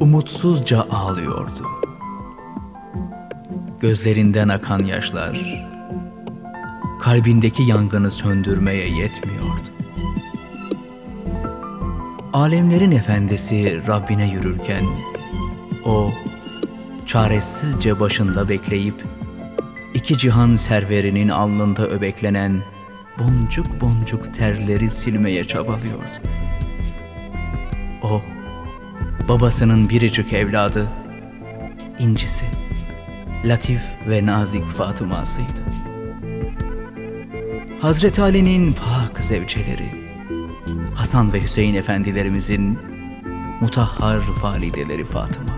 umutsuzca ağlıyordu. Gözlerinden akan yaşlar kalbindeki yangını söndürmeye yetmiyordu. Alemlerin efendisi Rabbine yürürken o çaresizce başında bekleyip iki cihan serverinin alnında öbeklenen boncuk boncuk terleri silmeye çabalıyordu. O babasının biricik evladı, incisi, latif ve nazik Fatıma'sıydı. Hazreti Ali'nin pak zevceleri, Hasan ve Hüseyin efendilerimizin mutahhar valideleri Fatıma.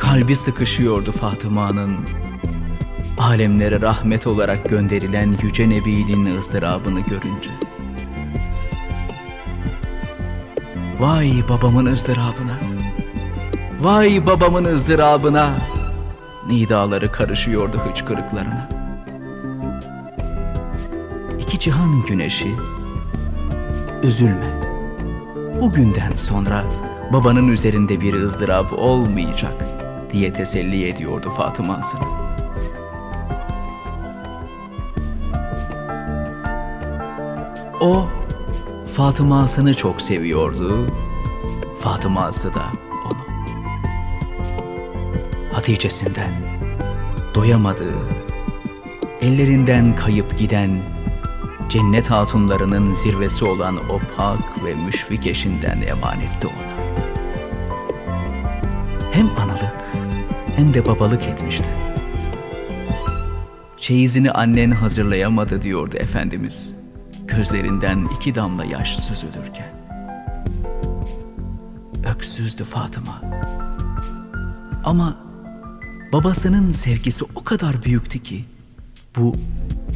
Kalbi sıkışıyordu Fatıma'nın alemlere rahmet olarak gönderilen Yüce Nebi'nin ızdırabını görünce. Vay babamın ızdırabına, vay babamın ızdırabına, nidaları karışıyordu hıçkırıklarına. İki cihan güneşi, üzülme, bugünden sonra babanın üzerinde bir ızdırap olmayacak diye teselli ediyordu Fatıma'sını. O Fatıma'sını çok seviyordu. Fatıma'sı da onu. Hatice'sinden doyamadığı, ellerinden kayıp giden cennet hatunlarının zirvesi olan o pak ve müşfik eşinden emanetti ona. Hem analık hem de babalık etmişti. Çeyizini annen hazırlayamadı diyordu Efendimiz gözlerinden iki damla yaş süzülürken. Öksüzdü Fatıma. Ama babasının sevgisi o kadar büyüktü ki bu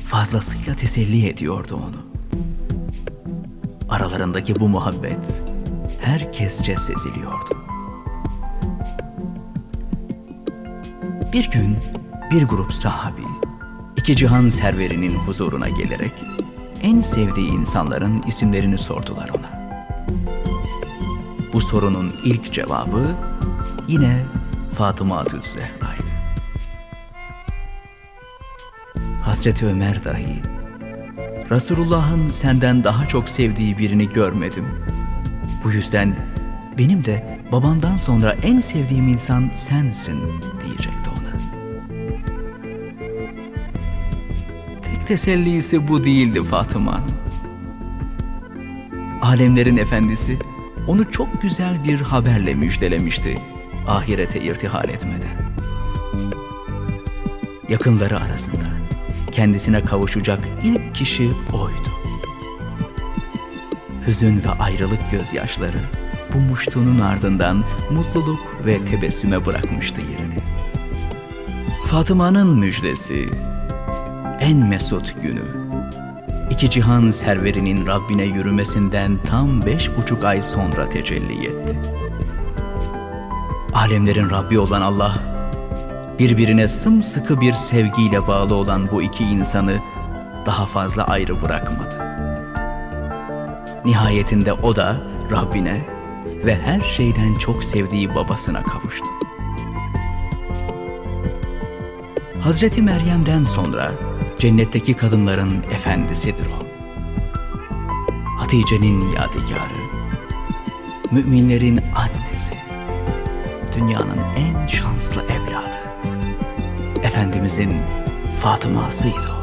fazlasıyla teselli ediyordu onu. Aralarındaki bu muhabbet herkesçe seziliyordu. Bir gün bir grup sahabi iki cihan serverinin huzuruna gelerek en sevdiği insanların isimlerini sordular ona. Bu sorunun ilk cevabı yine Fatıma Zehra'ydı. Hazreti Ömer dahi Resulullah'ın senden daha çok sevdiği birini görmedim. Bu yüzden benim de babandan sonra en sevdiğim insan sensin diyecekti tesellisi bu değildi Fatıma'nın. Alemlerin efendisi onu çok güzel bir haberle müjdelemişti ahirete irtihal etmeden. Yakınları arasında kendisine kavuşacak ilk kişi oydu. Hüzün ve ayrılık gözyaşları bu muştunun ardından mutluluk ve tebessüme bırakmıştı yerini. Fatıma'nın müjdesi en mesut günü. İki cihan serverinin Rabbine yürümesinden tam beş buçuk ay sonra tecelli etti. Alemlerin Rabbi olan Allah, birbirine sımsıkı bir sevgiyle bağlı olan bu iki insanı daha fazla ayrı bırakmadı. Nihayetinde o da Rabbine ve her şeyden çok sevdiği babasına kavuştu. Hazreti Meryem'den sonra cennetteki kadınların efendisidir o. Hatice'nin yadigarı, müminlerin annesi, dünyanın en şanslı evladı. Efendimizin Fatıma'sıydı o.